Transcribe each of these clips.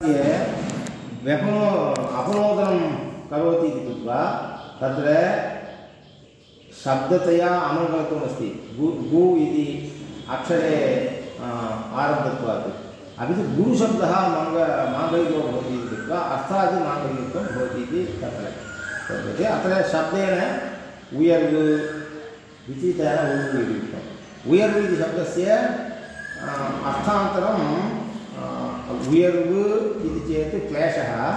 व्यपनो अपनोदनं करोति इति कृत्वा तत्र शब्दतया अनुगतमस्ति गु गु इति अक्षरे आरब्धत्वात् अपि तु गुरुशब्दः मङ्ग माङ्गलिको भवति इति कृत्वा अर्थात् माङ्गलिकत्वं भवति इति तत्र। अत्र शब्देन उयर्व् इति तेन इति उक्तम्। उयर्व् इति शब्दस्य अर्थान्तरं उयर्व् इति चेत् क्लेशः।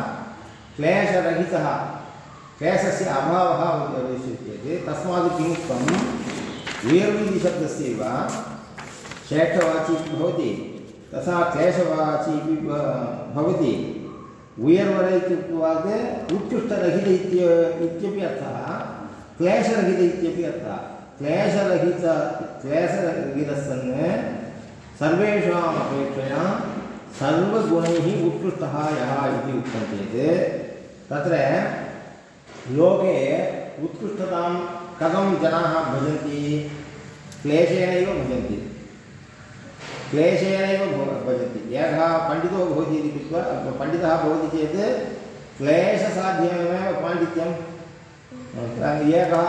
क्लेशरहितः। क्लेशस्य अभावः भविष्यति चेत् तस्मात् किमुक्तम् उयर्व् इति शब्दस्यैव श्रेष्ठवाची भवति। तथा क्लेशवाची भवति। उयर्वर इत्युक्तवात् उत्कृष्टरहित इत्य इत्यपि अर्थः। क्लेशरहित इत्यपि अर्थः। क्लेशरहित क्लेशरहितः सन् सर्वेषाम् अपेक्षया सर्वगुणैः उत्कृष्टः यः इति उक्तं चेत् तत्र लोके उत्कृष्टतां कथं जनाः भजन्ति? क्लेशेनैव भजन्ति। क्लेशेनैव भजन्ति। एकः पण्डितो भवति इति कृत्वा, पण्डितः भवति चेत् क्लेशसाध्यमेव पाण्डित्यम्। एकः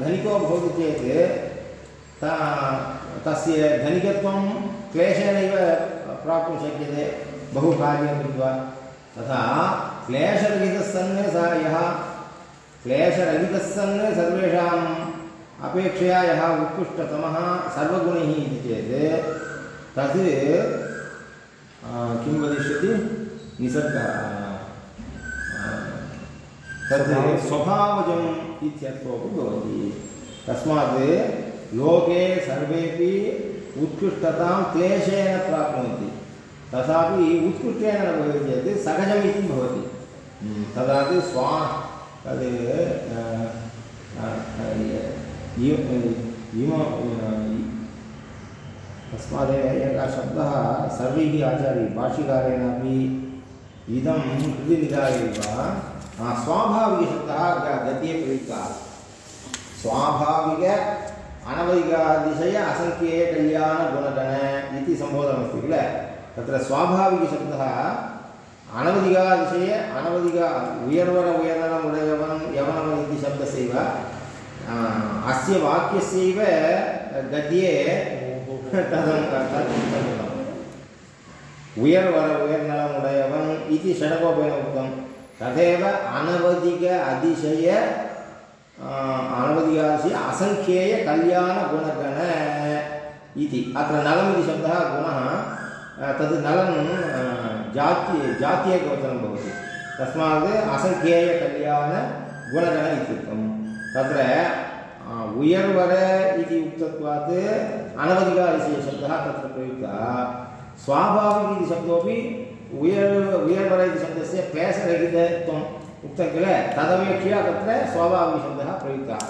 धनिको भवति चेत् तस्य धनिकत्वं क्लेशेनैव प्राप्तुं शक्यते। बहु कार्यं कृत्वा तथा क्लेशरहितः सन् सः यः क्लेशरहितः सर्वेषाम् अपेक्षया यः उत्कृष्टतमः सर्वगुणैः इति चेत्, तत् किं वदिष्यति? निसर्गः तद् स्वभावजम् इत्यर्थोपि भवति। तस्मात् लोके सर्वेपि उत्कृष्टतां क्लेशेन उत्कृष्टेन न भवति चेत् सहजम् इति भवति तदा स्वा, तद् तस्मादेव एकः शब्दः सर्वैः आचार्यैः भाष्यकारेणापि इदं कृतिनिधाय एव स्वाभाविकशब्दः प्रयुक्तः स्वाभाविक अनवधिकातिशय असङ्ख्येय कल्याणगुणगण इति सम्बोधनमस्ति किल? तत्र स्वाभाविकशब्दः अनवधिकातिशय अनवधिक उयर्वर उयर्नमुडयवन् यवनवन् इति शब्दस्यैव अस्य वाक्यस्यैव गद्ये तदं तदुक्तम् उयर्वर उयर्नलमुडयवन् इति षडकोपेन उक्तं। तथैव अनवधिक अतिशय अनवधिकास्य असङ्ख्येयकल्याणगुणगण इति अत्र नलम् इति शब्दः गुणः तद् नलं जाति जातीयकवचनं भवति तस्मात् असङ्ख्येयकल्याणगुणगण इत्युक्तं तत्र उयर्वर इति उक्तत्वात् अनवधिकाविषयशब्दः तत्र प्रयुक्तः स्वाभाविक इति शब्दोपि उयर् उयर्वर इति शब्दस्य क्लेशरहितत्वम् उक्तं किल तदपेक्षया तत्र स्वाभाविकशब्दः प्रयुक्तः।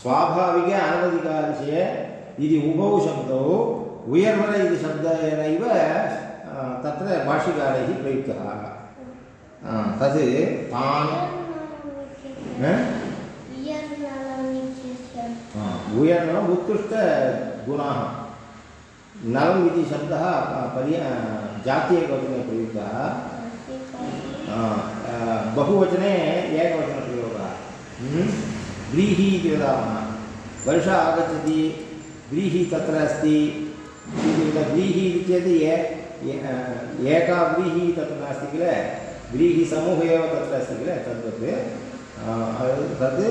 स्वाभाविक अनवधिकाविषये इति उभौ शब्दौ उयर्वर इति शब्देनैव तत्र भाष्यकारैः प्रयुक्तः। तत् तान् उयर्नलम् उत्कृष्टगुणाः नलम् इति शब्दः पर्य जातीयकवचने प्रयुक्तः। बहुवचने एकवचनप्रयोगः व्रीहि इति वदामः। वर्षा आगच्छति व्रीहि तत्र अस्ति। व्रीहि इति चेत् एका व्रीहिः तत्र नास्ति किल? व्रीहिसमूहः एव तत्र अस्ति किल? तद्वत् तद्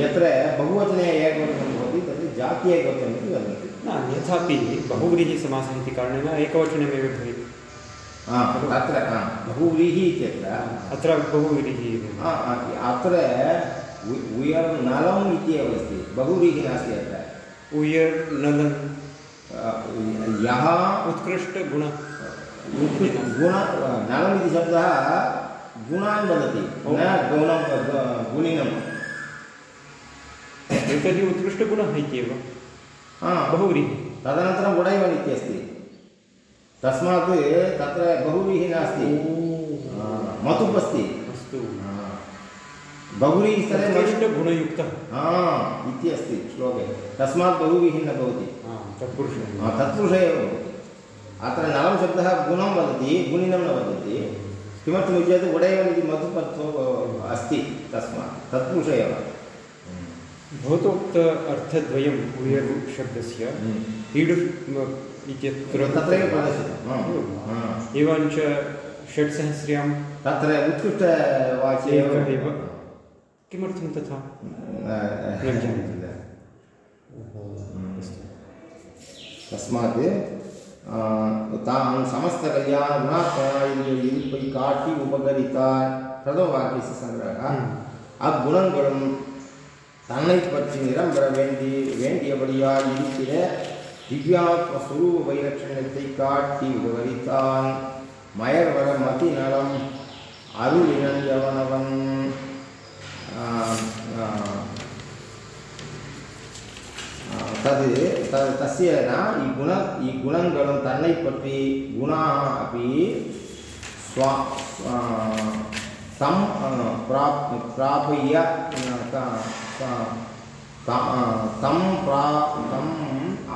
यत्र बहुवचने एकवचनं भवति तद् जातीयैकवचनम् इति वदन्ति। न यथापि बहुव्रीहिसमासः इति कारणेन एकवचनमेव भवेत्। तत्र बहुव्रीहि इत्यत्र। अत्र बहुव्रीहिः अत्र उयर् नलम् इत्येव अस्ति। बहुव्रीहिः नास्ति अत्र। उयर् नलन् यः उत्कृष्टगुण गुण। नलम् इति शब्दः गुणान् वदति। न गुणं गुणिनम्। एतर्हि उत्कृष्टगुणः इत्येव। बहुव्रीहिः तदनन्तरं गुणैवन् इत्यस्ति। तस्मात् तत्र बहुव्रीहिः नास्ति। मतुप् अस्ति। अस्तु बहुव्रीहिस्तरे उत्कृष्टगुणयुक्तः इति अस्ति श्लोके। तस्मात् बहुव्रीहिः न भवति। तत्पुरुषः तत्पुरुषः एव भवति। अत्र नलं शब्दः गुणं वदति गुणिनं न वदति। किमर्थमिति चेत् उडयन् इति मधुपत्वो अस्ति तस्मात्। तत्पुरुष एव। भवतोक्त अर्थद्वयम् उयर् शब्दस्य। ईडु इत्यत्र तत्रैव प्रदर्शितं हा, हा। एवञ्च षट्सहस्र्यां तत्र उत्कृष्टवाक्ये एकः एव किमर्थं तथा न जानाति। தஸ்மாத் தான் சமஸ்த கல்யாண குணாத்மனாயில் இருப்பை காட்டி உபகரித்தார் பிரதம வாக்கிய சங்கிரக அக்குணங்களும் தன்னை பற்றி நிரம்பெற வேண்டி வேண்டியபடியால் இருக்கிற திவ்யாத்மஸ்வரூபைலட்சணத்தை காட்டி விவரித்தான் மயர்வர மதிநலம் அருளினஞ்சவனவன் தது த தசிய இக்குண இக்குணங்களும் தன்னை பற்றி குணா அப்படி ஸ்வா தம் பிராப் பிராபய தம் பிரா தம்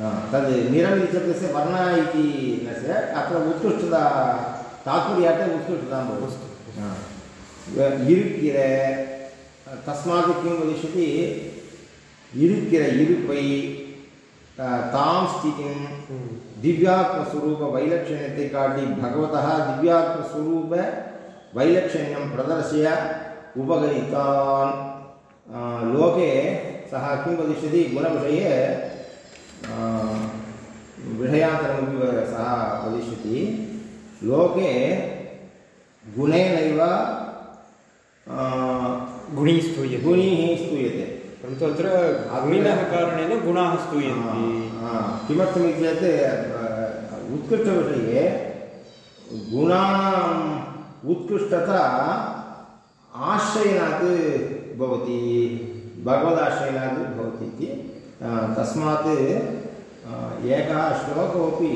हाँ, तद् निरम् इत्यस्य वर्ण इति नस्य अत्र उत्कृष्टता तात्पर्यार्थे उत्कृष्टतां भवति। हाँ। इरुक्किर तस्मात् किं वदिष्यति? इरुक्किर इरुपै तां स्थितिं हम्म। दिव्यात्मस्वरूपवैलक्षण्यते काटि भगवतः दिव्यात्मस्वरूपवैलक्षण्यं प्रदर्शय उपगणितान्। लोके सः किं वदिष्यति? गुणविषये विषयान्तरमपि सः वदिष्यति लोके गुणेनैव गुणी स्तूयते गुणिः स्तूयते परन्तु अत्र गुणिनः कारणेन गुणाः स्तूयन्ते किमर्थमिति चेत् उत्कृष्टविषये गुणानाम् उत्कृष्टता आश्रयणात् भवति भगवदाश्रयणात् भवति इति तस्मात् एकः श्लोकोपि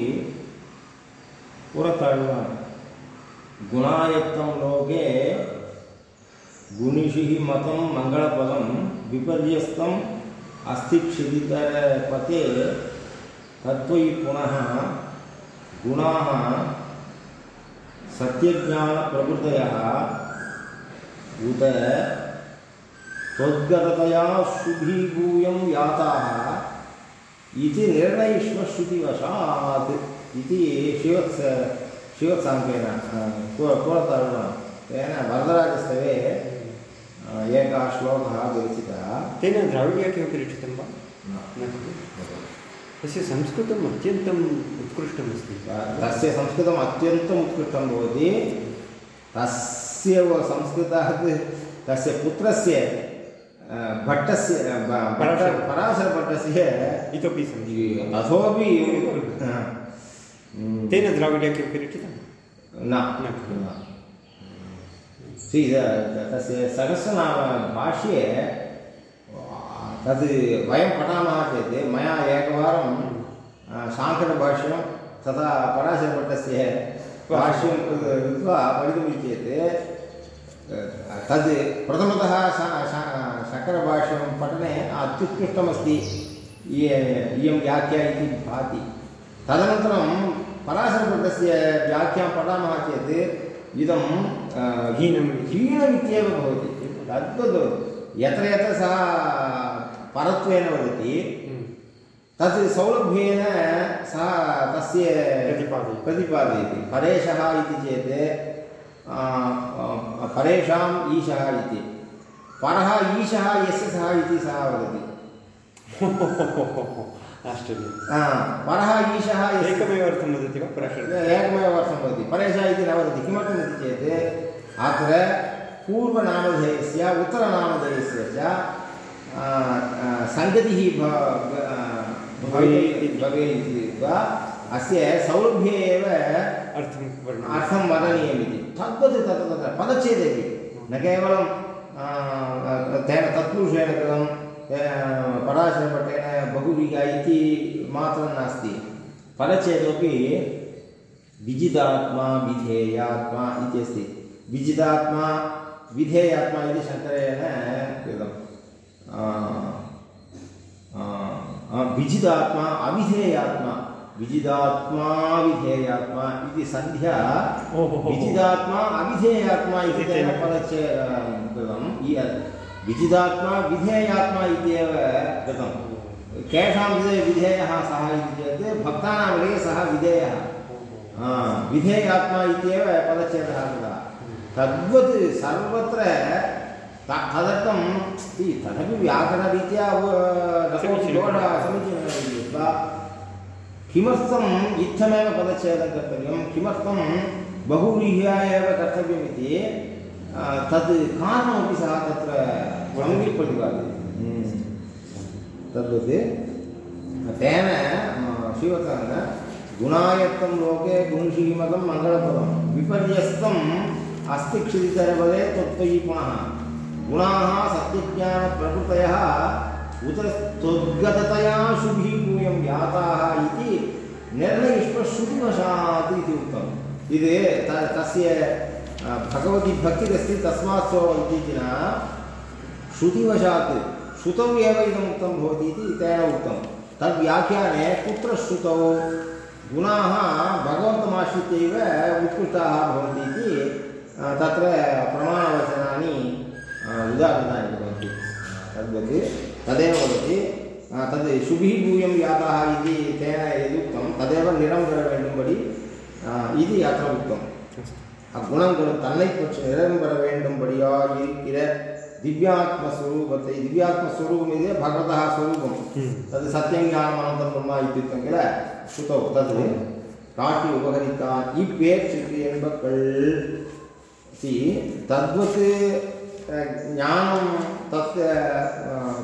पुरतळ्वान्। गुणायत्तं लोके गुणिषिः मतं मङ्गलपदं विपर्यस्तम् अस्ति क्षिदितपते तत्त्वयि पुनः गुणाः सत्यज्ञानप्रभृतयः उत त्वद्गततया शुभीभूयं याताः इति निर्णयिष्वश्रुतिवशात् इति शिवत्स शिवत्साङ्केन पुरतरुण तेन वरदराजस्तवे एकः श्लोकः विरचितः। तेन द्राविड्या किमपि रचितं वा? तस्य संस्कृतम् अत्यन्तम् उत्कृष्टमस्ति। तस्य संस्कृतम् अत्यन्तम् उत्कृष्टं भवति। तस्य संस्कृतात् तस्य पुत्रस्य भट्टस्य भट्ट पराशरभट्टस्य इतोपि सन्ति। तथोपि तेन द्राविड्या किमपि रचितं न। तस्य सहस्रनामभाष्ये तद् वयं पठामः चेत् मया एकवारं शाङ्करभाष्यं तथा पराशरभट्टस्य भाष्यं कृत्वा पठितुमिति चेत् तद् प्रथमतः शङ्करभाष्यं पठने अत्युत्कृष्टमस्ति इयं व्याख्या इति भाति। तदनन्तरं पराशरभट्टस्य व्याख्यां पठामः चेत् इदं हीनं हीनमित्येव भवति तद्वद् यत्र यत्र सः परत्वेन वदति तत् सौलभ्येन सः तस्य प्रतिपादयति। प्रतिपादयति। परेशः इति चेत् परेषाम् ईशः इति। परः ईशः यस्य सः इति सः वदति। आश्चर्यं परः ईशः एकमेव अर्थं वदति वा? पराशरः एकमेव अर्थं वदति। परेशः इति न वदति। किमर्थमिति चेत् अत्र पूर्वनामधेयस्य उत्तरनामधेयस्य च सङ्गतिः भवेत् इति कृत्वा अस्य सौलभ्ये एव अर्थं अर्थं वदनीयमिति तद्वत् तत्र तत्र पदच्छेदेपि। न केवलं तेन तत्पुरुषेण कृतं, तेन पराशरभट्टेन बहुविगा इति मात्रं नास्ति। पदच्छेदोपि विजितात्मा विधेयात्मा इति अस्ति। विजितात्मा विधेयात्मा इति शङ्करेण कृतं। विजितात्मा अविधेयात्मा विजितात्मा विधेयात्मा इति सन्ध्या। विजितात्मा अविधेयात्मा इति तेन पदच्छे कृतं इयत् विजितात्मा विधेयात्मा इत्येव कृतं केषां विधे विधेयः सः इति चेत् भक्तानां विषये सः विधेयः। विधेयात्मा इत्येव पदच्छेदः कृतः तद्वत् सर्वत्र त- तदर्थं तदपि व्याकरणरीत्या समीचीनं। दोषः समीचीनः इति उक्त्वा किमर्थम् इत्थमेव पदच्छेदं कर्तव्यं किमर्थं बहुव्रीह्या एव कर्तव्यमिति तद् कारणमपि सः तत्र सम्यक् प्रतिपादयति तद्वत् तेन श्रीवत्सङ्ग गुणायत्तं लोके गुणशीमकं मङ्गलपदं विपर्यस्तम् अस्ति क्षितितरपदे त्वत्त्वयि पुनः। गुणाः सत्यज्ञानप्रकृतयः उत शुभी शुभीभूयं जाता इति निर्णयिष्व श्रुतिवशात् इति उक्तम् इति त, तस्य भगवती भक्तिरस्ति तस्मात् सोवन्ति इति न, श्रुतिवशात् श्रुतौ एव इदम् उक्तं भवति इति तेन उक्तं। तद्व्याख्याने कुत्र श्रुतौ गुणाः भगवन्तमाश्रित्यैव उत्कृष्टाः भवन्ति इति तत्र प्रमाणवचनानि उदाहरणानि भवन्ति। तद्वत् तदेव वदति तद् शुभिः भूयं व्यापाः इति तेन यदुक्तं तदेव निरङ्कर वेण्डुम्बडि இது யாத்திரை உத்தம் அக்குணங்களும் தன்னை பற்றி நிரம்பர வேண்டும்படியாக இருக்கிற திவ்யாத்ம ஸ்வரூபத்தை திவ்யாத்ம ஸ்வரூபம் இது பகவதா ஸ்வரூபம் தது சத்தியம் ஞானம் அனந்தம் பிரம்மா இத்தியுத்தம் கிள சுத்தோ தது காட்டி உபகரித்தான் இப்பேற்றுக்கு என்பக்கள் சி தத்வத்து ज्ञानं तत् अ,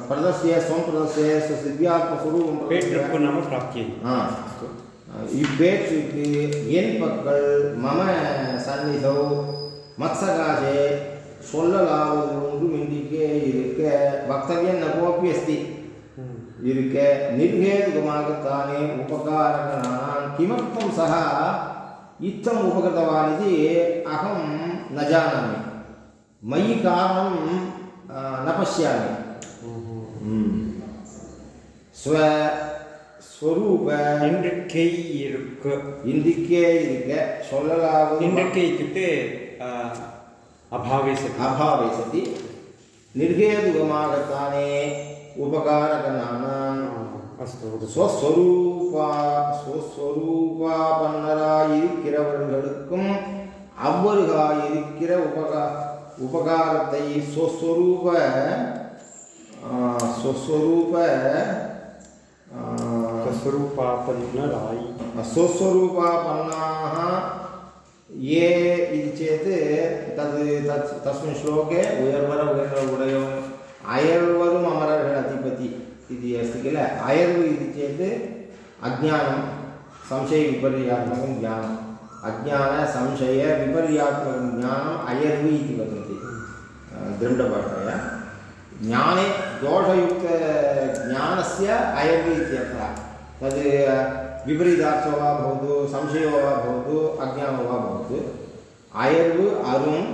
प्रदर्श्य स्वं प्रदर्श्य स्वदिव्यात्मस्वरूपं प्रदर्श्य पेट्रप्पु नाम प्राप्तियै ஆ இப்பேற்றுக்கு என் பக்கள் மம சந்நிதோ மத்சகாசே சொல்லலாவது ஒன்றும் இன்றைக்கே இருக்க வக்தவியம் நகோப்பி அஸ்தி இருக்க निर्हेतुकमागतानि उपकारकणान् किमर्थं सः इत्थम् उपकृतवान् इति अहं न जानामि मयि कारणं अ, न पश्यामि स्व स्वरूप इण्डक्कै इरुक् इन्दिके இருக்க சொல்லலாவது इण्डक्कै इत्युक्ते अ, अभावे सति अभावे सति निर्हेतुकमागतानि उपकारकणानां अस्तु वदतु. ஸ்வஸ்வரூபா ஸ்வஸ்வரூபாபன்னராயிருக்கிறவர்களுக்கும் அவ்வருகாயிருக்கிற உபகா उपकार स्वस्वरूप स्वस्वरूप स्वस्वरूपापन्नरायि। स्वस्वरूपापन्नाः ये इति चेत् तद् तत् तस्मिन् श्लोके उयर्वर उयर् उडयम् अयर्वरम् अमरगणधिपति इति अस्ति किल? अयर्व इति चेत् अज्ञानं संशयविपर्यात्मकं ज्ञानम् अज्ञानसंशयविपर्यात्मकं ज्ञानम् अयर्व इति दृढभाषया ज्ञाने दोषयुक्तज्ञानस्य अयर्व इत्यर्थः। तद् विपरीतार्थो वा भवतु, संशयो वा भवतु, अज्ञानो वा भवतु। अयर्व् अरुम्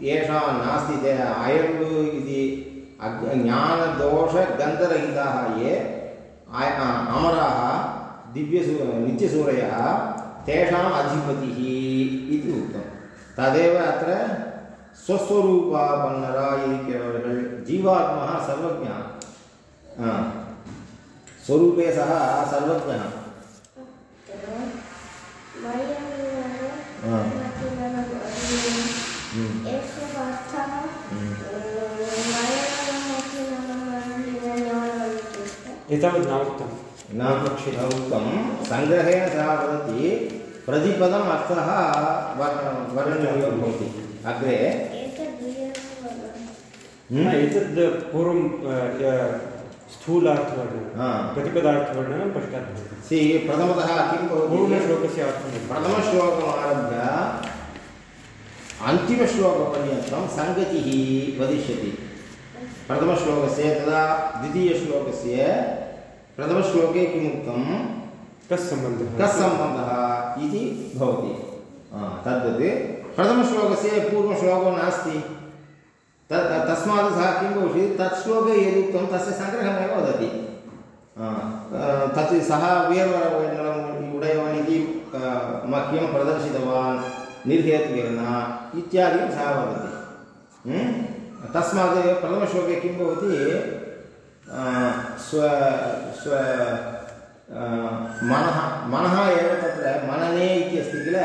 येषां नास्ति ते। अयर्व् इति ज्ञानदोषगन्धरहिताः ये अमराः, दिव्यसू, नित्यसूरयः, तेषाम् अधिपतिः इति उक्तं। तदेव अत्र ஸ்வஸ்வரூபா பண்ணரா இருக்கிறவர்கள் ஜீவாத்மா சர்வஜா ஸ்வரூபே சக சர்வஜா एतावत् न उक्तं न उक्तं सङ्ग्रहेण सः वदति प्रतिपदम् अर्थः भवति अग्रे? एतद् पूर्वं अ, य- स्थूलार्थवर्णनं प्रतिपदार्थवर्णनं पश्चात् भवति। सि प्रथमतः किं भवति? पूर्णश्लोकस्य अर्थं प्रथमश्लोकमारभ्य अन्तिमश्लोकपर्यन्तं सङ्गतिः वदिष्यति। प्रथमश्लोकस्य तदा द्वितीयश्लोकस्य प्रथमश्लोके किमुक्तं? कः सम्बन्धः कः सम्बन्धः इति भवति। तद्वत् प्रथमश्लोकस्य पूर्वश्लोको नास्ति। तत् तस्मात् सः किं भवति तत् श्लोके यदुक्तं तस्य सङ्ग्रहमेव वदति। तत् सः वीरवरवर्णनम् उडयवन् इति मह्यं प्रदर्शितवान् निर्हेतुकिरण इत्यादिकं सः वदति। तस्मात् प्रथमश्लोके किं भवति? स्व स्व मनः मनः एव तत्र मनने इति अस्ति किल?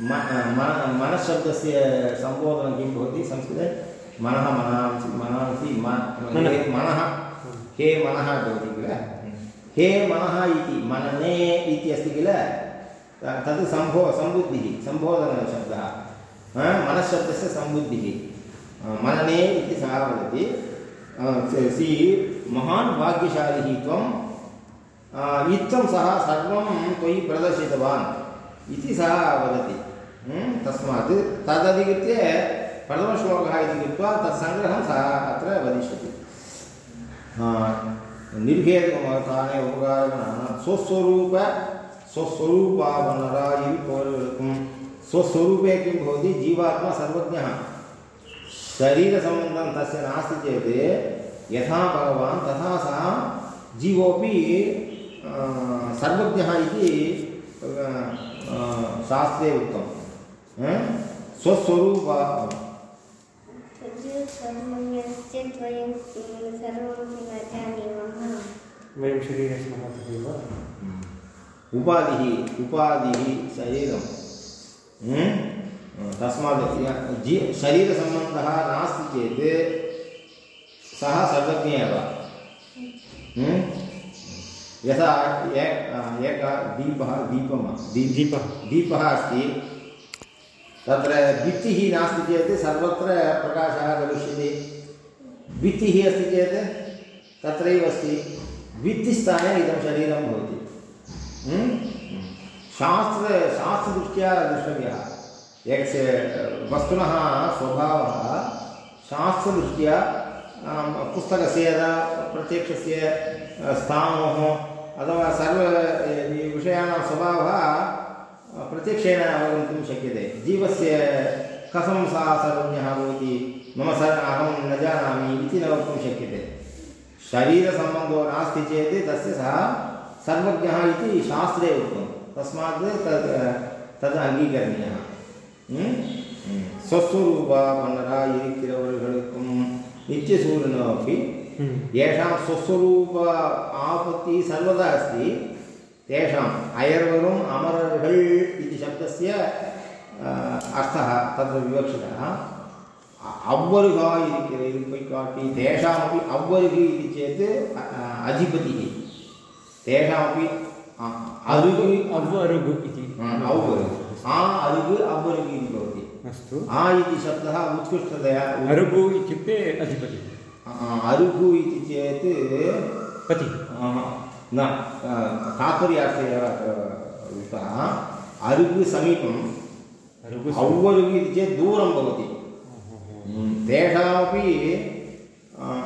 मन मनश्शब्दस्य सम्बोधनं किं भवति संस्कृते? मनः मनांसि मनांसि मनः। हे मनः। भवति किल? हे मनः इति मनने इति अस्ति किल? तत् सम्भो सम्बुद्धिः सम्बोधनशब्दः। हा, मनश्शब्दस्य सम्बुद्धिः। मनने इति सः वदति स- सि महान् भाग्यशालिः त्वं आ, इत्थं सः सर्वं त्वयि प्रदर्शितवान् इति सः वदति? तस्मात् तदधिकृत्य प्रथमश्लोकः इति कृत्वा तत्सङ्ग्रहं सः अत्र वदिष्यति। उपकारगणाः स्वस्वरूप स्वस्वरूपावनरा इरिपोरुकं स्वस्वरूपे किं भवति? जीवात्मा सर्वज्ञः। शरीरसम्बन्धं तस्य नास्ति चेत् यथा भगवान् तथा सः जीवोपि सर्वज्ञः इति शास्त्रे उक्तं अ? स्वस्वरूप जानीमः वयं शरीरे स्मः तथैव उपाधिः उपाधिः शरीरं तस्मात् जी शरीरसम्बन्धः नास्ति चेत् सः सर्वज्ञ एव। हं? यथा एक एकः दीपः दीपं दीप दीपः। दीपः अस्ति। तत्र भित्तिः नास्ति चेत् सर्वत्र प्रकाशः गमिष्यति। भित्तिः अस्ति चेत् तत्रैव अस्ति। भित्तिस्थाने इदं शरीरं भवति। शास्त्र शास्त्रदृष्ट्या द्रष्टव्यः। एकस्य वस्तुनः स्वभावः शास्त्रदृष्ट्या पुस्तकस्य यदा प्रत्यक्षस्य स्थाणोः अथवा सर्व अ, विषयाणां स्वभावः प्रत्यक्षेण अवगन्तुं शक्यते। जीवस्य कथं सा सर्वज्ञः भवति मम स अहं न जानामि इति न वक्तुं शक्यते। शरीरसम्बन्धो नास्ति चेत् तस्य सः सर्वज्ञः इति शास्त्रे उक्तं। तस्मात् तद् तद् अङ्गीकरणीयः। स्वस्वरूपा मन्नरा इरिक्तिरवर्गळुक्कुं येषां स्वस्वरूप आपत्तिः सर्वदा अस्ति। तेषाम् अयर्वरुम् अमरर्हल् इति शब्दस्य अर्थः तत्र विवक्षितः। अव्वरुः इति पैकाटि तेषामपि अव्वरुः इति चेत् अधिपतिः। तेषामपि अरुग् अव्वरुग् इति। अव्वरुग्। आ अरुग् अव्वरुग् इति भवति। अस्तु। आ इति शब्दः उत्कृष्टतया अरुगु इत्युक्ते अधिपतिः। अरुगु इति चेत् पतिः। न तात्पर्यार्थे एव उक्तः अरुगु समीपम् अव्वरुगु इति चेत् दूरं भवति. हम्म, तेषामपि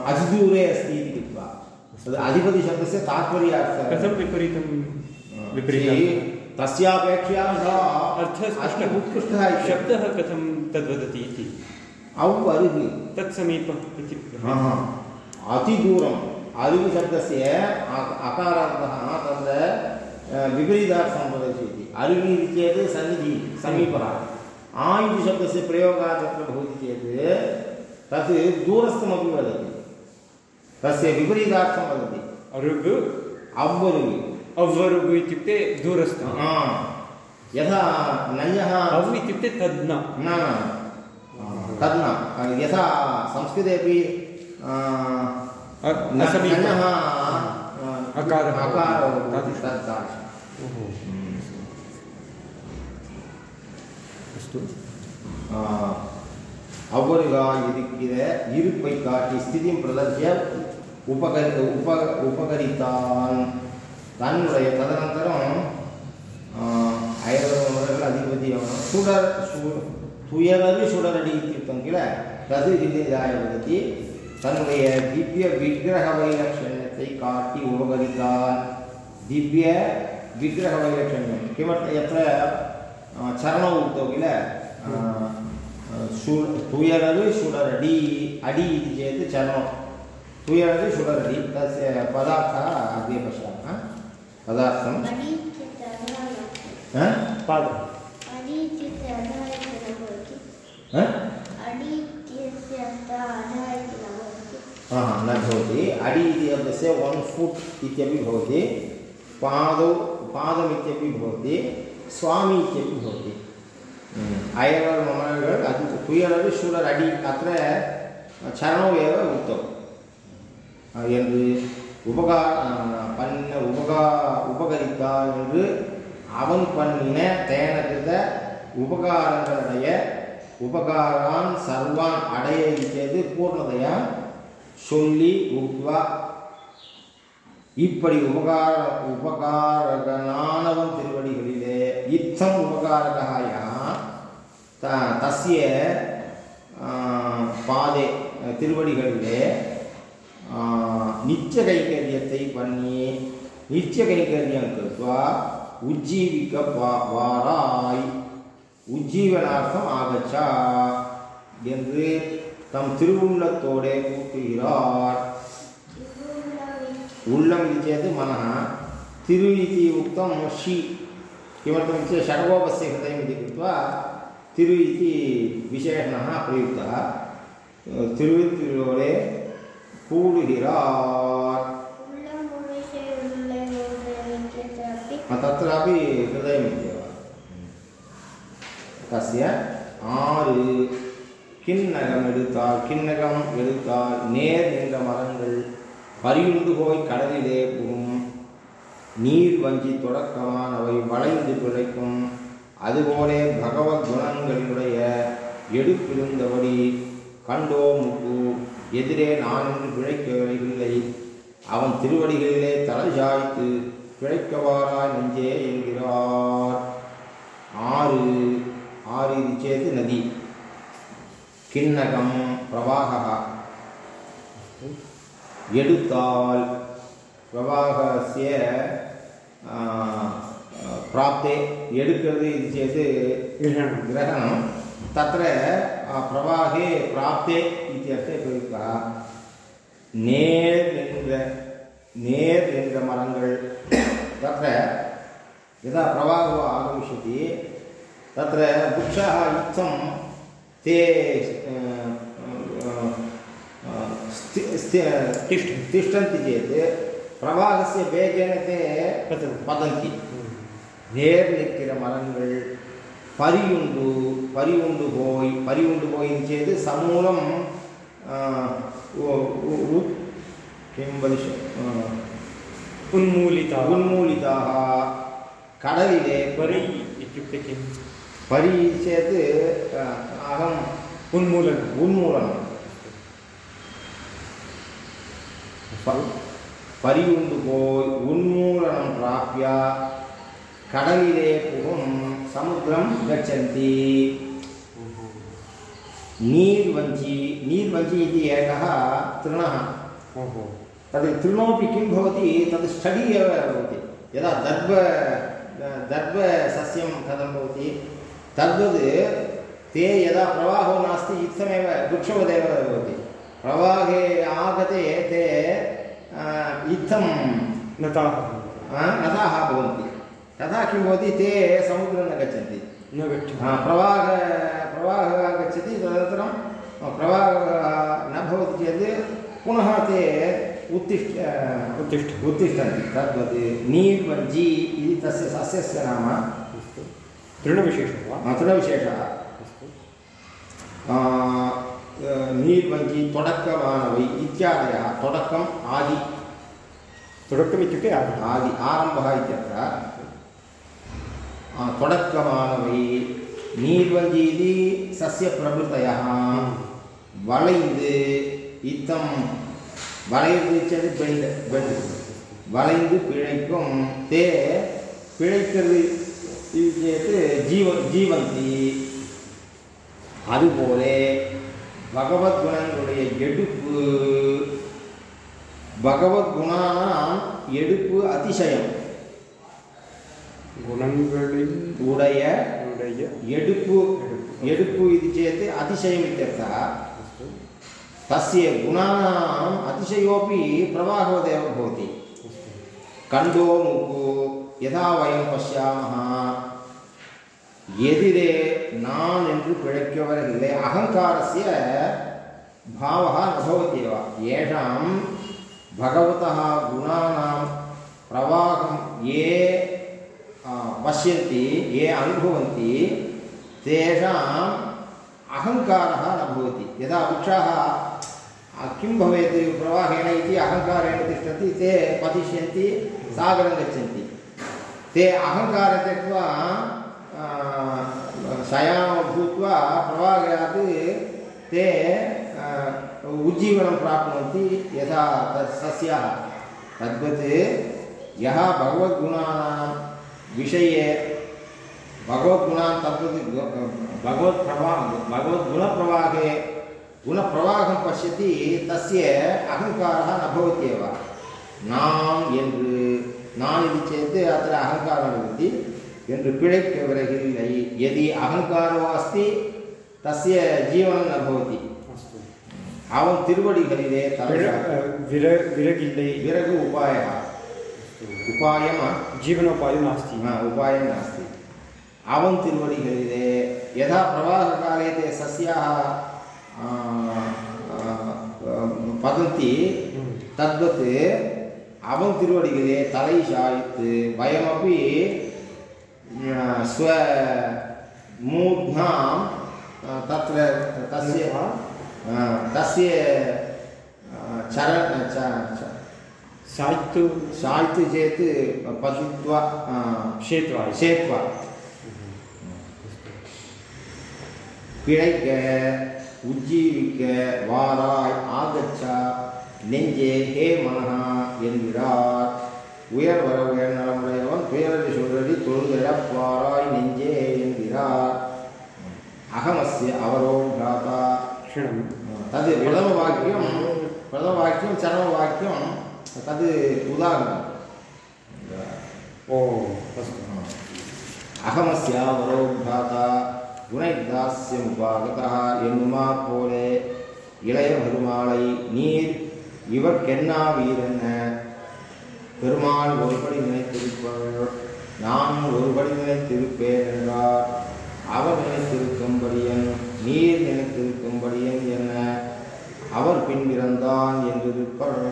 अतिदूरे अस्ति इति कृत्वा. तद् अधिपतिशब्दस्य तात्पर्यार्थः. कथं विपरीतं तस्यापेक्षया सः अर्थः उत्कृष्टः शब्दः कथं तद्वदति इति? अव्वरुगु तत्समीपम् इति. अतिदूरम् अरुविशब्दस्य अकारान्तः तत्र विपरीतार्थं प्रदर्शयति अरुवि इति। चेत् सन्निधिः समीपः। आ इति शब्दस्य प्रयोगः तत्र भवति चेत् तत् दूरस्थमपि वदति। तस्य विपरीतार्थं वदति। अरुगु? अव्वरुवि अव्वरुगु इत्युक्ते दूरस्थः हा. यथा नञः अव् इत्युक्ते तद् न तद् न यथा संस्कृते अपि अ, अ- न- असमीपम्। नञः अकारः अकारः भवति तादृशं। तत् तादृशम् ओहो अस्तु அவ்வருகா இருக்கிற இருப்பை காட்டி ஸ்திதியும் பிரதர்சிய உபகரி உப உபகரித்தான் தன்னுடைய ததனந்தரம் ஐவர்கள் அதிபதியம் சுடர் சு துயரது சுடரடி இத்தியுக்தம் கில தது ஹிருதயாய வதத்தி தன்னுடைய திவ்ய விக்கிரக வைலட்சண்யத்தை காட்டி உபகரித்தான் दिव्य विग्रहवैलक्षण्यं किमर्थं यत्र अ, चरणौ उक्तौ किल अ, अ, शु तुयरद् सुडरडि अडि इति चेत् चरणौ तुयरद् सुडरडि तस्य पदार्थः अग्रे पश्यामः पदार्थं अडि इत्यस्य अधारः ह? पादः अडि इति शब्दस्य वन् फुट् इत्यपि भवति पादौ पादमित्यपि भवति स्वामी इत्यपि भवति अयवर् ममनगळ् अद् तुयरड् शूडर् अडि अत्र चरणौ एव उक्तौ என்று உபகா பண்ண உபகா உபகரித்தார் என்று அவன் பண்ணின தேன கிருத உபகாரங்களுடைய உபகாரான் சர்வான் அடைய செய்து பூர்ணதையா சொல்லி உக்வா இப்படி உபகார உபகாரகனானவன் திருவடிகளிலே இத்தம் உபகாரகாயா த தஸ்ய ஆ, பாதே திருவடிகளிலே ஆ, நித்திய கைங்கரியத்தை பண்ணி நித்திய கைங்கரியம் கிருத்வா உஜ்ஜீவிக்க வா- வாராய் உஜ்ஜீவனார்த்தம் ஆகச்சா என்று தம் திருவுள்ளத்தோடே கூட்டுகிறார் உள்ளம் इति चेत् मनः तिरु इति उक्तं षि किमर्थमिति चेत् षड्गोपस्य हृदयम् इति कृत्वा तिरु इति विशेषणः प्रयुक्तः திருவித்திரோடே கூடுகிறார் உள்ளமுழுசே உள்ளமுழுசே तत्रापि हृदयमित्येव तस्य ஆறு கிண்ணகம் எடுத்தால் கிண்ணகம் எடுத்தால் நேர் நின்ற மரங்கள் பரியுண்டு போய் கடலிலே புகும். நீர் வஞ்சி தொடக்கமானவை வளைந்து பிழைக்கும். அதுபோலே பகவத் குணங்களினுடைய எடுப்பிருந்தபடி கண்டோ எதிரே நான் என்று பிழைக்கவில்லை அவன் திருவடிகளிலே தலை சாய்த்து பிழைக்கவாராய் நெஞ்சே என்கிறார். ஆறு ஆறு இது நதி. கிண்ணகம் பிரவாகா. எடுத்தால் பிரவாகசிய பிராப்தே எடுக்கிறது இது சேது கிரகணம். तत्र प्रवाहे प्राप्ते इत्यर्थे प्रयुक्तः நேர் என்ற நேர் என்ற மரங்கள். தத்திர यदा प्रवाहो आगमिष्यति तत्र वृक्षः युक्तं ते अ, अ, अ, स्थि स्थि तिष्ठति। तिष्ठन्ति चेत् प्रवाहस्य वेगेन ते पतन्ति। पतन्ति நேர் நிற்கிற மரங்கள் பரியுண்டு பரியுண்டு போய் பரியுண்டு போய் चेत् समूलं आ, उ- उ- उ- किं वदिष्य आ, उन्मूलिताः उन्मूलिताः कडलिले परि इत्युक्ते किम् परि चेत् आ, अहम् उन्मूलनम् उन्मूलनं प- परियुण्डु போய் உன்மூலனம் प्राप्य கடலிலே புகும் சமுத்திரம் गच्छन्ति नीर्वञ्ची नीर्वञ्ची इति एकः तृणः ओहो तद् तृणोपि किं भवति तद् स्टडि एव भवति यदा दर्भ दर्भसस्यं कथं भवति तद्वत् ते यदा प्रवाहो नास्ति इत्थमेव वृक्षवदेव भवति। प्रवाहे आगते ते इत्थं नताः नताः भवन्ति। तथा किं भवति ते समुद्रं न गच्छन्ति। न गच्छति हा, प्रवाह प्रवाहः आगच्छति तदनन्तरं प्रवाहः न भवति चेत् पुनः ते उत्तिष्ठ उत्तिष्ठ उत्तिष्ठन्ति। तद्वत् नीर्वञ्जी इति तस्य सस्यस्य नाम। तृणविशेषः वा अतुलविशेषः अस्तु आ, अ, नीर्वञ्जी तोडकमानवै इत्यादयः तोडकम् आदि तुडकम् इत्युक्ते आदि आदि आरम्भः इत्यत्र आ, தொடக்கமானவை நீர்வஞ்சீதி சஸ்ய பிரபுத்தயः வளைந்து இத்தம் வளையுது சேத் பெண்ட் பெண்ட் வளைந்து பிழைக்கும் தே பிழைக்கிறது இது சேத் ஜீவ ஜீவந்தி அதுபோலே பகவத் குணங்களுடைய எடுப்பு பகவத் குணானாம் எடுப்பு அதிசயம் குணங்களின் உடைய உடைய எடுப்பு எடுப்பு இது சேத் அதிசயம் இत्यर्थः तस्य गुणानाम् अतिशयोपि प्रवाहो देव भवति कण्डो मुक्को यदा वयं पश्यामः। यदि நான் என்று பிழைக்கவரவில்லை அகங்காரஸ்ய भावः न भवत्येव। येषां भगवतः गुणानां प्रवाहं ये पश्यन्ति, ये अनुभवन्ति तेषाम् अहङ्कारः न भवति। यदा वृक्षाः किं भवेत् प्रवाहेण इति अहङ्कारेण तिष्ठन्ति ते पतिष्यन्ति, सागरं गच्छन्ति। ते अहङ्कारं त्यक्त्वा आ, शयामः भूत्वा प्रवाहात् ते आ, उज्जीवनं प्राप्नुवन्ति यथा तत् सस्याः तद्वत् यः भगवद्गुणानां विषये भगवद्गुणान् तद्वत् गु- भगवत्प्रभा भगवद्गुणप्रवाहे गुणप्रवाहं पश्यति तस्य अहङ्कारः न भवत्येव நாம் என்று நான் இது चेत् अत्र अहङ्कारः भवति என்று பிழைக்கவில்லை यदि अहङ्कारो अस्ति तस्य जीवनं न भवति अस्तु அவன் திருவடிகளிலே विर தலை विर विरगिल्लै विरगु उपायः उपायम् जीवनोपायो नास्ति न, उपायं नास्ति आवं तिरुवडिगलिरे यदा प्रवाहकाले ते அவன் திருவடிகளே தலை சாய்த்து வயமப்பி ஸ்வ மூர்த்னாं तत्र तस्य तस्य चर सायितु सायितु चेत् पतित्वा क्षेत्वा क्षेत्वा பிழைக்க உஜ்ஜீவிக்க வாராய் ஆகச்சா நெஞ்சே ஹே மனஹா என்கிறார் உயர் வர உயர் நலமுடையவன் துயரடி சுழறி தொழுதிடப்பாராய் நெஞ்சே என்கிறார் அகமஸ்ய அவரோகாதா क्षणं तद् प्रथमवाक्यं प्रथमवाक्यं चरमवाक्यं तद् उदाहरणम् ओ अस्तु அகமஸ்யாவரோ பிராதா குணைதாஸ்யமுபாகதா என்னுமா போலே இளைய பெருமாளை நீர் இவர்க்கென்னா வீரென்ன? பெருமாள் ஒருபடி நினைத்திருப்பவர் நான் ஒருபடி நினைத்திருப்பேன் என்றார். அவர் நினைத்திருக்கும்படியன் நீர் நினைத்திருக்கும்படியன் என்ன? அவர் பின் பிறந்தான் என்றிருப்பர்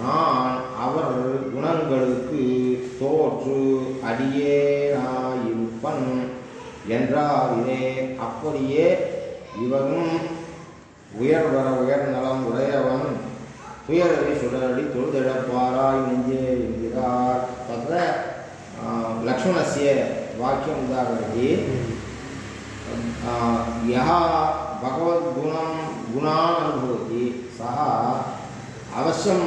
நான் அவர் குணங்களுக்கு தோற்று அடியேனாயிருப்பன் என்றாரினே. அப்படியே இவரும் உயர்வர உயர் நலம் உடையவன் துயரடி சுடரடி தொழுதிடப்பாராய் நெஞ்சே என்கிறார் तत्र आ, लक्ष्मणस्य वाक्यम् उदाहरति आ, यः भगवद्गुणं गुणान् अनुभवति सः अवश्यं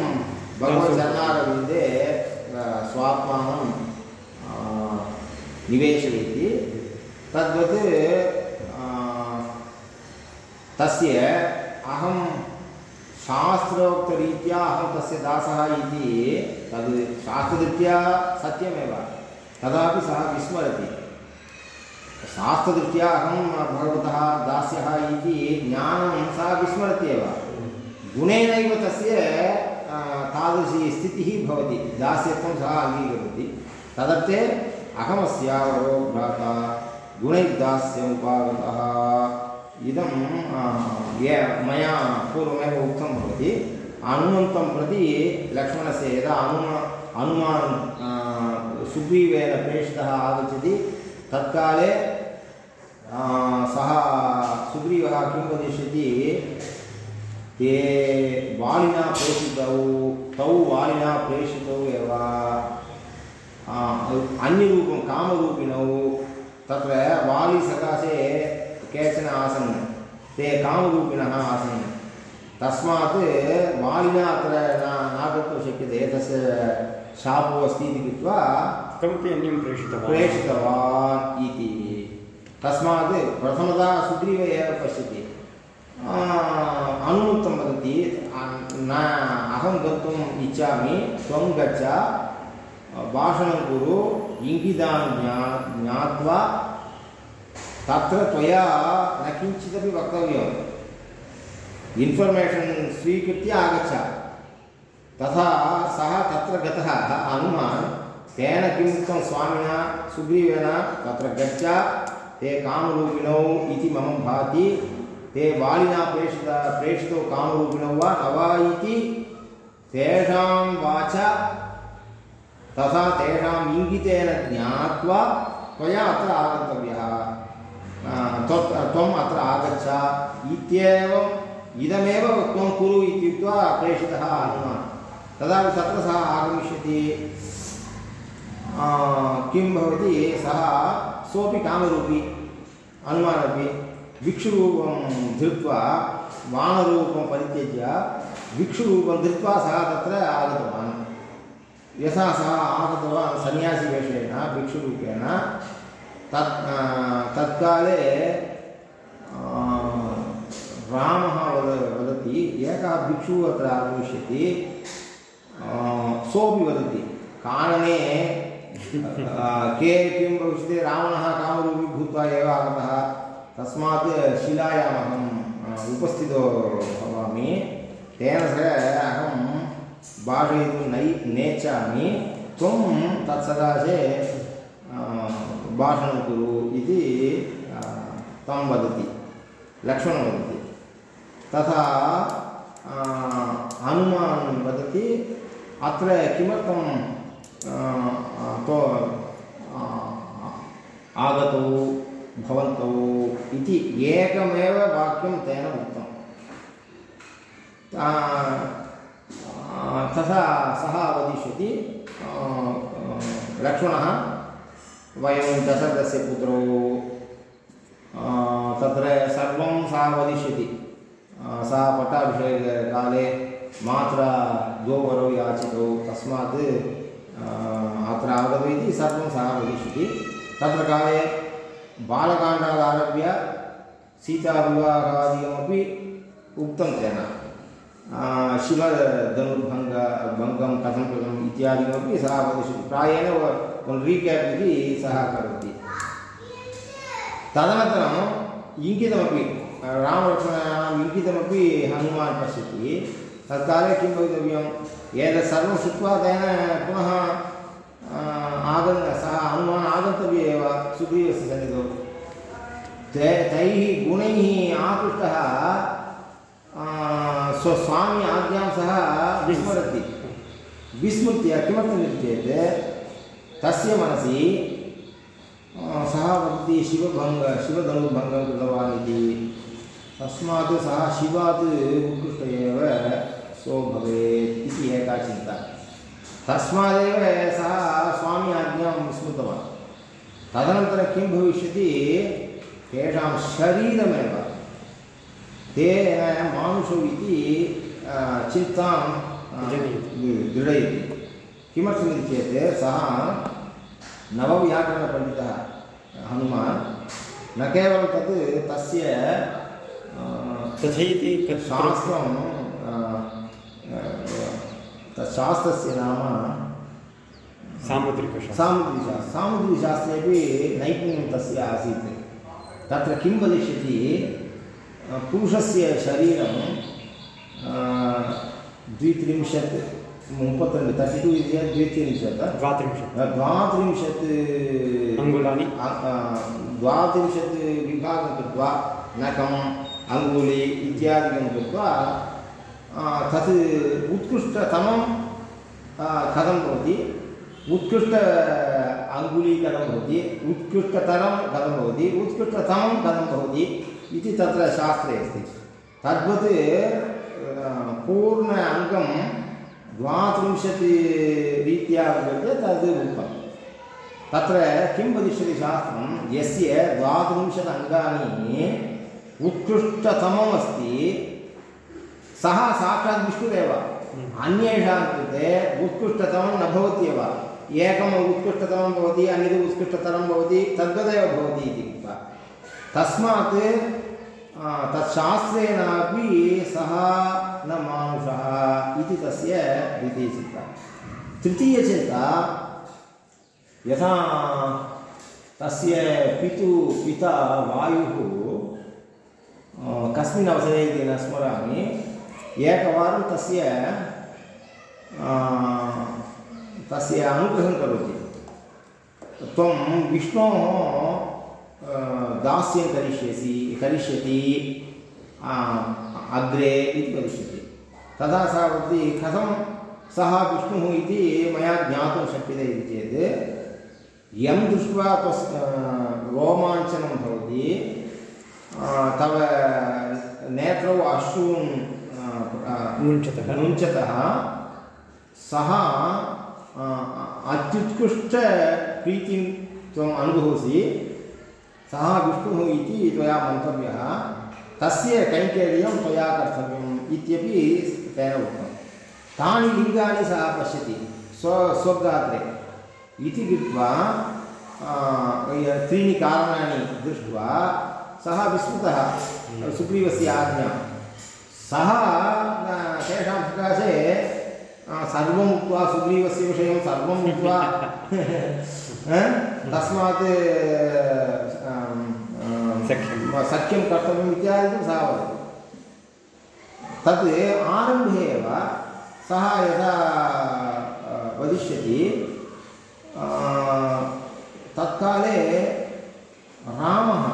भगवच्चरणारविन्दे आ, स्वात्मानं आ, निवेशयति तद्वत् आ, तस्य अहं शास्त्रोक्तरीत्या अहं तस्य दासः इति तद् शास्त्रदृष्ट्या सत्यमेव। तदापि सः विस्मरति। शास्त्रदृष्ट्या अहं भगवतः दास्यः इति ज्ञानं सः विस्मरति एव। गुणेनैव तस्य तादृशी स्थितिः भवति। दास्यत्वं सः अङ्गीकरोति तदर्थे अहमस्यावरो भ्राता गुणैर्दास्यमुपागतः। इदं ये मया पूर्वमेव उक्तं भवति, हनुमन्तं प्रति लक्ष्मणस्य यदा हनुमा, हनुमान् सुग्रीवेन प्रेषितः आगच्छति, तत्काले सः सुग्रीवः किं वदिष्यति, ते वालिना प्रेषितौ, तौ वालिना प्रेषितौ एव अन्यरूपं, कामरूपिणौ, तत्र वालिसकाशे केचन आसन्। ते कामरूपिणः आसन्। तस्मात् वालिना अत्र न न गन्तुं शक्यते। तस्य शापो अस्ति इति कृत्वा कमपि अन्यं प्रेषितवान्। प्रेषितवान् इति। तस्मात् प्रथमतः सुग्रीव एव पश्यति। आ, अनुमुक्तं वदति। न अहं गन्तुम् इच्छामि। त्वं गच्छ। भाषणं कुरु। इङ्गितान् ज्ञा ज्ञात्वा तत्र त्वया न किञ्चिदपि वक्तव्यम् इन्फर्मेशन् स्वीकृत्य आगच्छ। तथा सः तत्र गतः। हनुमान्, तेन किम् उक्तं स्वामिना सुग्रीवेन तत्र गच्छ, ते कामरूपिणौ इति मम भाति, ते वालिना प्रेषित, प्रेषितौ कामरूपिणौ वा न वा इति तेषां वाच, तथा तेषाम् इङ्गितेन ज्ञात्वा त्वया अत्र आगन्तव्यः। त्वम् अत्र आगच्छ। इत्येवम् इदमेव त्वं कुरु इत्युक्त्वा प्रेषितः हनुमान् तदापि तत्र सः आगमिष्यति। किं भवति, सः सोऽपि कामरूपी हनुमानपि भिक्षुरूपं धृत्वा, वानरूपं परित्यज्य भिक्षुरूपं धृत्वा सः तत्र आगतवान्। यथा सः आगतवान् सन्यासिवेषेण भिक्षुरूपेण तत् तत्काले रामः वद वदति एकः भिक्षुः अत्र आगमिष्यति आ, सोऽपि वदति। कानने के किं भविष्यति रावणः कामरूपी भूत्वा एव आगतः। तस्मात् शिलायाम् अहम् उपस्थितो भवामि। तेन सह अहं भाषयितुं नै नेच्छामि। त्वं तत्सकाशे भाषणं कुरु इति तं वदति लक्ष्मणं वदति। तथा हनुमान् वदति अत्र किमर्थं तो आगतौ भवन्तौ इति एकमेव वाक्यं तेन आ, तथा सः वदिष्यति लक्ष्मणः वयं दशरथस्य पुत्रौ तत्र सर्वं सः वदिष्यति। सः पट्टाभिषेककाले मात्रा द्वौ वरौ याचितौ, तस्मात् अत्र आगतौ इति सर्वं सः वदिष्यति। तत्र काले बालकाण्डादारभ्य सीताविवाहादिकमपि उक्तं तेन। शिवधनुर्भङ्ग, भङ्गं, कथं कृतम् इत्यादिकमपि सः वदिष्यति। प्रायेण रीकेप् इति सः करोति तदनन्तरम् इङ्गितमपि रामलक्ष्मणानाम् इङ्गितमपि हनुमान् पश्यति तत्काले किं भवितव्यम् एतत् सर्वं श्रुत्वा तेन पुनः आगन् सः हनुमान् आगन्तव्य एव सुग्रीवस्य सन्निधौ ते तैः गुणैः आकृष्टः स्वस्वामी आज्ञां सः विस्मरति विस्मृत्य किमर्थमिति चेत् तस्य मनसि सः वदति शिवभङ्ग शिवधनुर्भङ्गं कृतवान् इति तस्मात् सः शिवात् उत्कृष्ट एव सो भवेत् इति एका चिन्ता। तस्मादेव सः स्वामी आज्ञां विस्मृतवान् तदनन्तरं किं भविष्यति? तेषां शरीरमेव। तेन मानुषौ इति चिन्तां दृढयति। किमर्थमिति चेत् सः नवव्याकरणपण्डितः हनुमान् न केवलं तत् तस्य तथैति शास्त्रं आ, आ, तत् शास्त्रस्य नाम सामुद्रिकशास्त्रं। सामुद्रिकशास्त्रं सामुद्रिकशास्त्रेपि नैपुण्यं तस्य आसीत्। तत्र किं वदिष्यति? पुरुषस्य शरीरं द्वित्रिंशत् मुपत्रेण्ड् तर्टि टु इति द्वित्रिंशत् द्वात्रिंशत् अ, द्वात्रिंशत् अङ्गुलानि अ, अ, द्वात्रिंशत् विभागं कृत्वा नखम् अङ्गुली इत्यादिकं कृत्वा अ, तत् उत्कृष्टतमं अ, कथं भवति उत्कृष्ट अङ्गुली कथं भवति उत्कृष्टतरं कथं भवति उत्कृष्टतमं कथं भवति इति तत्र शास्त्रे अस्ति तद्वत् पूर्ण अङ्गं द्वात्रिंशत् रीत्या वर्तते तद् उक्तं तत्र किं वदिष्यति शास्त्रं? यस्य द्वात्रिंशत् अङ्गानि उत्कृष्टतममस्ति, सः साक्षात् विष्णुरेव। अन्येषां कृते उत्कृष्टतमं न भवत्येव एकम् उत्कृष्टतमं भवति, अन्यत् उत्कृष्टतरं भवति, तद्वदेव भवति इति कृत्वा। तस्मात् तत्शास्त्रेणापि सः न मानुषः इति तस्य द्वितीयचिन्ता तृतीयचिन्ता यथा तस्य पितु, पिता, वायुः कस्मिन् अवसरे इति न स्मरामि, एकवारं तस्य तस्य अनुग्रहं करोति। त्वं विष्णोः दास्यं करिष्यसि करिष्यति अग्रे इति वदिष्यति तदा सा वदति कथं सः विष्णुः इति मया ज्ञातुं शक्यते इति चेत् यं दृष्ट्वा त्वस् रोमाञ्चनं भवति। तव नेत्रौ अश्रून् मुञ्चतः मुञ्चतः सः अत्युत्कृष्टप्रीतिं त्वम् अनुभवसि सः विष्णुः इति त्वया मन्तव्यः। तस्य कैङ्कर्यं त्वया कर्तव्यम् इत्यपि तेन उक्तं तानि लिङ्गानि सः पश्यति। स्व स्वगात्रे इति कृत्वा त्रीणि कारणानि दृष्ट्वा सः विस्मृतः सुग्रीवस्य आज्ञा। सः तेषां सकाशे सर्वम् उक्त्वा सुग्रीवस्य विषयं सर्वम् उक्त्वा तस्मात् सख्यं। कर्तव्यम् इत्यादिकं सः वदति तत् आरम्भे एव सः यदा वदिष्यति तत्काले रामः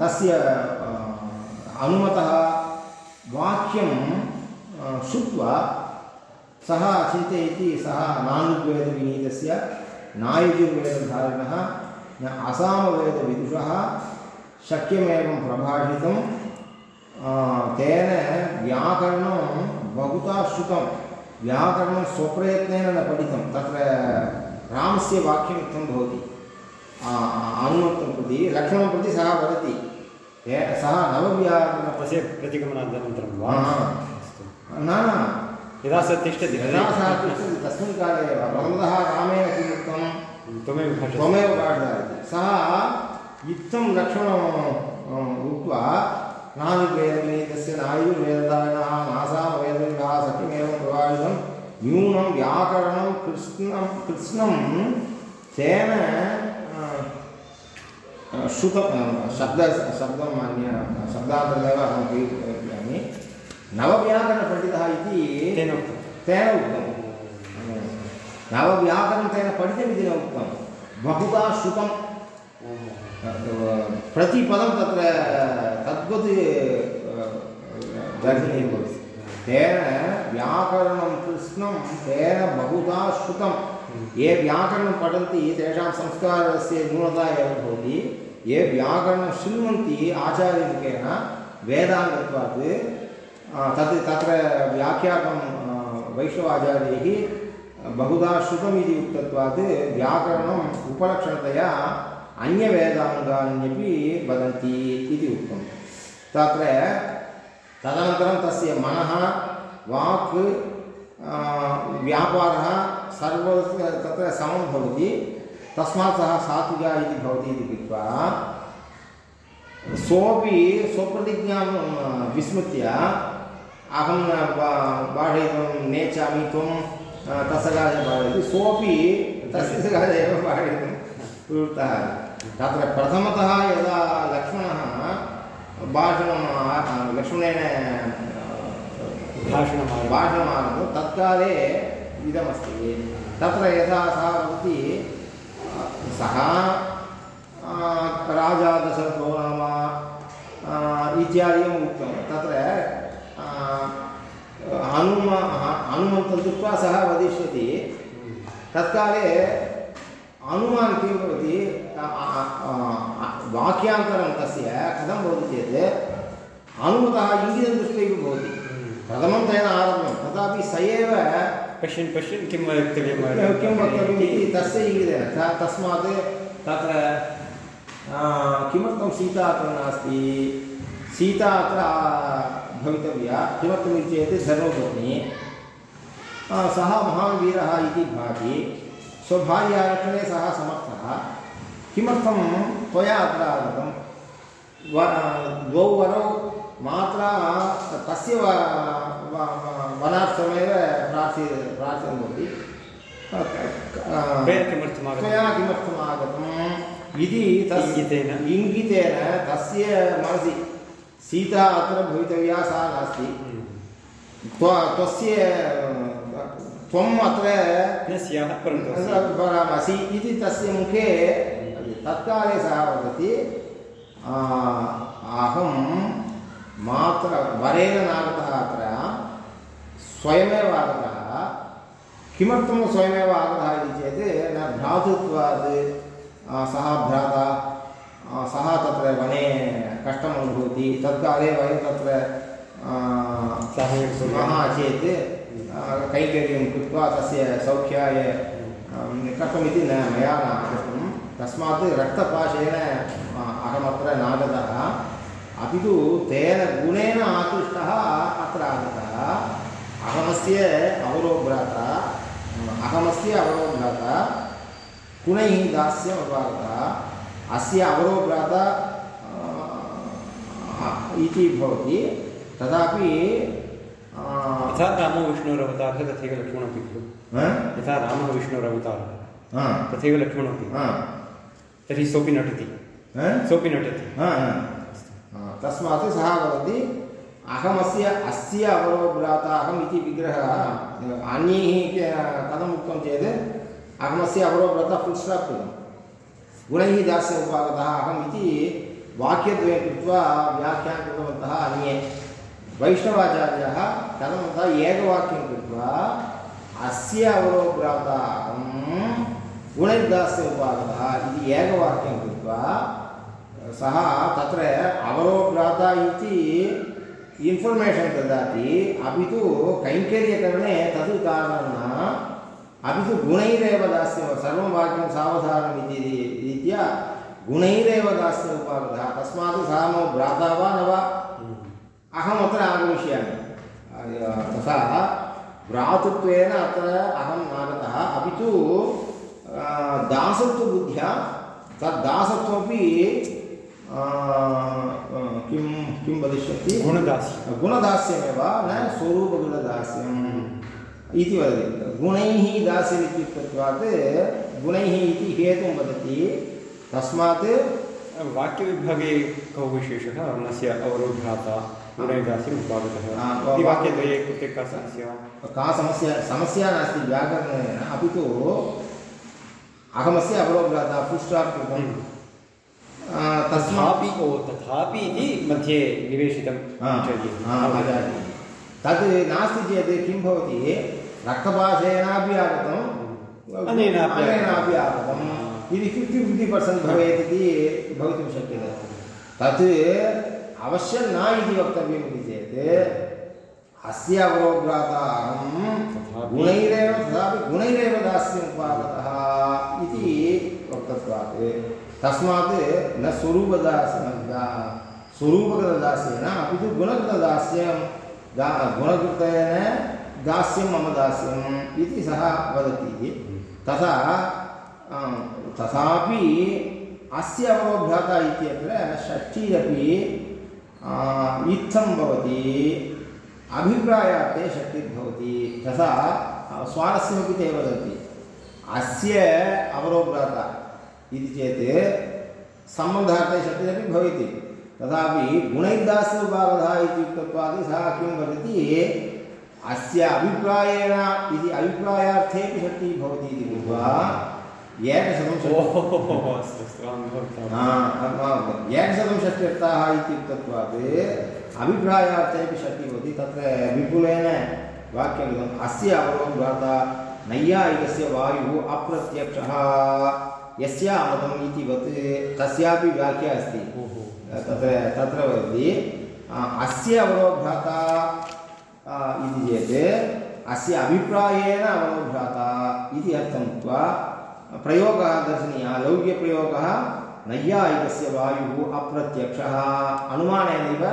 तस्य आ, अनुमतः वाक्यं श्रुत्वा सः चिन्तयति सः नानुद्वेदविनीतस्य नायुजुर्वेदधारिणः न असामवेदविदुषः शक्यमेवं प्रभाषितं तेन व्याकरणं बहुधा श्रुतं व्याकरणं स्वप्रयत्नेन न पठितं तत्र रामस्य वाक्यम् भवति। आ, हनुमन्तं प्रति लक्ष्मणं प्रति सः वदति। सः नवव्याकरण तस्य प्रतिगमनानन्तरं वा? न न यदा सः तिष्ठति यदा सः तिष्ठति तस्मिन् काले एव प्रथमतः रामेण किम् उक्तं त्वमेव त्वमेव पाठितवती सः इत्थं लक्ष्मणम् उक्त्वा नानुर्वेदविनीतस्य नायुर्वेदधारिणः नासामवेदविदः सत्यमेवं प्रभावितं न्यूनं व्याकरणं कृत्स्नं कृत्स्नं तेन अ, अ, श्रुतं शब्द शब्दम् अन्य शब्दान्तरेव अहं नवव्याकरणपण्डितः इति तेन उक्तं तेन उक्तं नवव्याकरणं तेन पठितमिति न उक्तं बहुधा श्रुतं प्रतिपदं तत्र तद्वत् दर्शनीयं भवति। तेन व्याकरणं कृष्णं तेन बहुधा श्रुतं ये व्याकरणं पठन्ति तेषां संस्कारस्य न्यूनता एव भवति। ये व्याकरणं शृण्वन्ति आचार्यमुखेन वेदाङ्गत्वात् तत्, तत्र व्याख्यातं वैष्णवाचार्यैः बहुधा श्रुतमिति उक्तत्वात् व्याकरणम् उपलक्षणतया अन्यवेदाङ्गान्यपि वदन्ति इति उक्तं तत्र तदनन्तरं तस्य मनः, वाक् व्यापारः सर्वस्य तत्र समं भवति। तस्मात् सः सात्विका इति भवति इति कृत्वा सोपि स्वप्रतिज्ञां विस्मृत्य अहं भाषयितुं नेच्छामि त्वं तस्य सकाशे भाषयति सोपि तस्य सकाशे एव भाषयितुं प्रवृत्तः तत्र प्रथमतः यदा लक्ष्मणः भाषणं लक्ष्मणेन आ, भाषणम् तत्काले इदमस्ति। तत्र यथा सः वदति सः राजा दशरथो नाम इत्यादिकम् उक्तं। तत्र हनुम हनुमन्तं दृष्ट्वा सः वदिष्यति तत्काले अनुमानं किं भवति वाक्यान्तरं तस्य कथं भवति चेत् हनुमतः इङ्गितं दृष्ट्वैव भवति। प्रथमं तेन आरब्धं तथापि स एव पश्यन् पश्यन् किं वक्तव्यं किं वक्तव्यम् इति तस्य इङ्गितेन तस्मात् तत्र किमर्थं सीता अत्र नास्ति? सीता अत्र भवितव्या। किमर्थमिति चेत् धर्मपत्नी सः महान् वीरः इति भाति स्वभार्यारक्षणे सः समर्थः। किमर्थं त्वया अत्र आगतं व द्वौ वरौ मात्रा तस्य व व- व- वनाश्रमेव प्रार्थि प्रार्थयन्ति। त्वया किमर्थम् त्वया किमर्थम् आगतम् इति तस् इङ्गितेन? इङ्गितेन तस्य मनसि। सीता अत्र भवितव्या सा नास्ति त्व त्वस्य त्वम् अत्र। परामसि इति तस्य मुखे तत्काले सः वदति अहं मात्र वरेण नागतः अत्र स्वयमेव आगतः किमर्थं स्वयमेव आगतः इति चेत् न भ्रातृत्वात् सः भ्राता सः तत्र वने कष्टम् अनुभवति तत्काले वयं तत्र स्मः चेत् आ, कैङ्कर्यं कृत्वा तस्य सौख्याय कथमिति न मया न दृष्टं तस्मात् रक्तपाशेन अहमत्र नागतः अपि तु तेन गुणेन आकृष्टः अत्र आगतः अहमस्य अवरोभ्राता अहमस्य अवरोभ्राता गुणैः दास्यम् अपागतः अस्य अवरोभ्राता आ, इति भवति। तथापि आ, यथा रामो विष्णोरवतारः तथैव लक्ष्मणोपि खलु। हा? यथा रामः विष्णोरवतारः हा, तथैव लक्ष्मणोपि हा, तर्हि सोऽपि नटति। हा? सोऽपि नटति। हा, हा। हा, तस्मात् सः वदति अहमस्य अस्य अवरोभ्राता अहम् इति विग्रहः अन्यैः के- कथम् उक्तं चेत् अहमस्य अवरोभ्राता फुल् स्टाप् कृतं गुणैः दास्य उपागतः अहम् इति वाक्यद्वयं कृत्वा व्याख्यानं कृतवन्तः अन्ये वैष्णवाचार्याः कथं एकवाक्यं कृत्वा अस्य अहं गुणैर्दास्य उपागतः इति एकवाक्यं कृत्वा सः तत्र अवरोभ्राता इति इन्फर्मेशन् ददाति, अपि तु कैङ्कर्यकरणे तद् कारणं अपि तु गुणैरेव दास्यं सर्वं वाक्यं सावधानम् इति रीत्या गुणैरेव दास्य उपागतः तस्मात् सः मम भ्राता वा न वा अहमत्र आगमिष्यामि तथा भ्रातृत्वेन अत्र अहं नागतः अपि तु दासत्वबुद्ध्या तद् दासत्वमपि किं किं वदिष्यति गुणदास्यं गुणदास्यमेव न स्वरूपगुणदास्यम् इति वदति। गुणैः दास्यम् इत्युक्तत्वात् गुणैः इति हेतुं वदति। तस्मात् वाक्यविभागे कौ विशेषः वर्णस्य अवरोधाता गुणैदास्यम् उपागतः। आ, वाक्यद्वये कृते का समस्या? का समस्या? समस्या नास्ति व्याकरणेन अपि तु अहमस्य अवरोधः पुष्टात् कृतं आ, तथापि ओ तथापि इति मध्ये निवेशितं। तद् नास्ति चेत् किं भवति? रक्तपाशेनापि आगतं अनेनापि आगतम्। अनेनापि आगतम् इति फिफ्टि फिफ्टि पर्सेण्ट् भवेत् इति भवितुं शक्यते। तत् अवश्यं न इति वक्तव्यम् इति चेत् अस्य अहं गुणैरेव तथापि गुणैरेव इति वक्तत्वात्। तस्मात् न स्वरूपदास्यं दा- स्वरूपगतदास्येन अपि तु गुणगतदास्यं दा गुणकृतेन दास्यं मम दास्यम् इति सः वदति। तथा तथापि अस्य अवरोभ्याता इत्यत्र षष्ठी आ, इत्थं भवति। अभिप्रायार्थे षष्टिर्भवति तथा स्वारस्यमपि ते वदन्ति। अस्य अवरोभ्राता इति चेत् सम्बन्धार्थे षष्टिरपि भवति। तथापि गुणैर्दास्य उपागतः इति उक्तत्वात् सः किं वदति अस्य अभिप्रायेण इति अभिप्रायार्थेपि षष्टिः भवति इति कृत्वा एकशतं एकशतं षष्ट्यर्थाः इत्युक्तत्वात् अभिप्रायार्थेपि षष्टिः भवति। तत्र विपुलेन वाक्यं कृतम् अस्य अवरोधाता नैयायिकस्य वायुः अप्रत्यक्षः। यस्यामतम् इति वत् तस्यापि व्याख्या अस्ति। तत्र तत्र वदति। अस्य अवरोधाता इति चेत् अस्य अभिप्रायेण अवरोधाता इति अर्थम् उक्त्वा प्रयोगः दर्शनीयः लौकिकप्रयोगः नैयायिकस्य वायुः अप्रत्यक्षः। अनुमानेनैव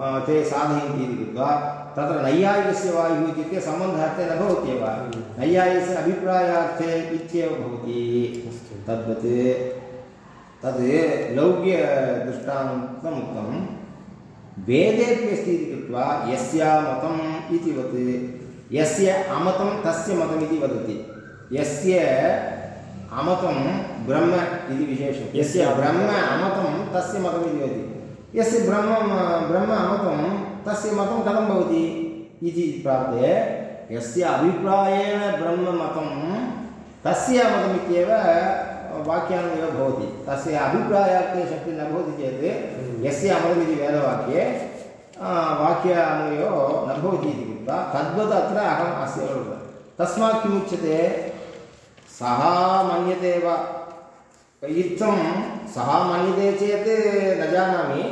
अ, ते साधयन्ति इति कृत्वा तत्र नैयायिकस्य वायुः इत्युक्ते सम्बन्धार्थे न भवत्येव। नैयायिकस्य अभिप्रायार्थे इत्येव भवति। तद्वत् तद् लौक्यदृष्टान्तम् उक्तं वेदेपि अस्ति इति कृत्वा यस्य मतम् इतिवत् यस्य अमतं तस्य मतमिति वदति। यस्य अमतं ब्रह्म इति विशेषं। यस्य ब्रह्म अमतं तस्य मतमिति वदति। यस्य ब्रह्म ब्रह्म अमतं तस्य मतं कथं भवति इति प्राप्ते यस्य अभिप्रायेण ब्रह्ममतं तस्य मतमित्येव वाक्यान्वयो भवति। तस्य अभिप्रायार्थे शक्तिः न भवति चेत् यस्य अमतमिति वेदवाक्ये वाक्यान्वयो न भवति इति कृत्वा तद्वत् अत्र अहम् अस्य तस्मात् किमुच्यते सः मन्यते वा इत्थं सः मन्यते चेत् न जानामि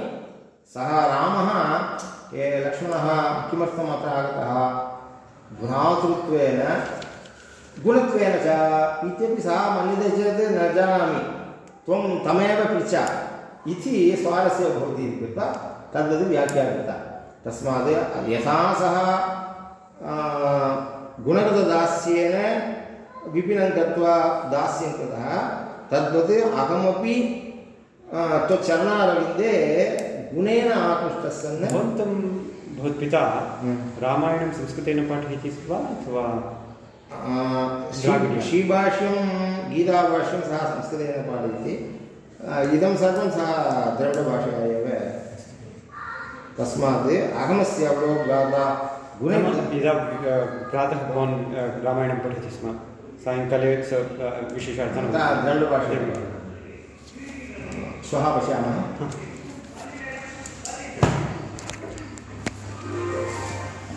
सः रामः लक्ष्मणः किमर्थम् अत्र आगतः भ्रातृत्वेन गुणत्वेन च इत्यपि सः मन्यते चेत् न जानामि त्वं तमेव पृच्छ इति स्वारस्यो भवति इति कृत्वा तद्वत् व्याख्या कृता। तस्मात् यथा सः गुणगतदास्येन विपिनं गत्वा दास्यं कृतः तद्वत् अहमपि त्वच्चरणारविन्दे गुणेन आकृष्टः सन् भवन्तं भवत्पिता हम्म। रामायणं संस्कृतेन पाठयति वा अथवा श्री- श्रीभाष्यं गीताभाष्यं सः संस्कृतेन पाठयति। इदं सर्वं सः द्रविडभाषया एव तस्मात् अहमस्य अवलोभ्राता गुणः यदा प्रातः भवान् रामायणं पठति स्म। सायङ्काले स विशेषार्थं द्रविडभाषया श्वः पश्यामः।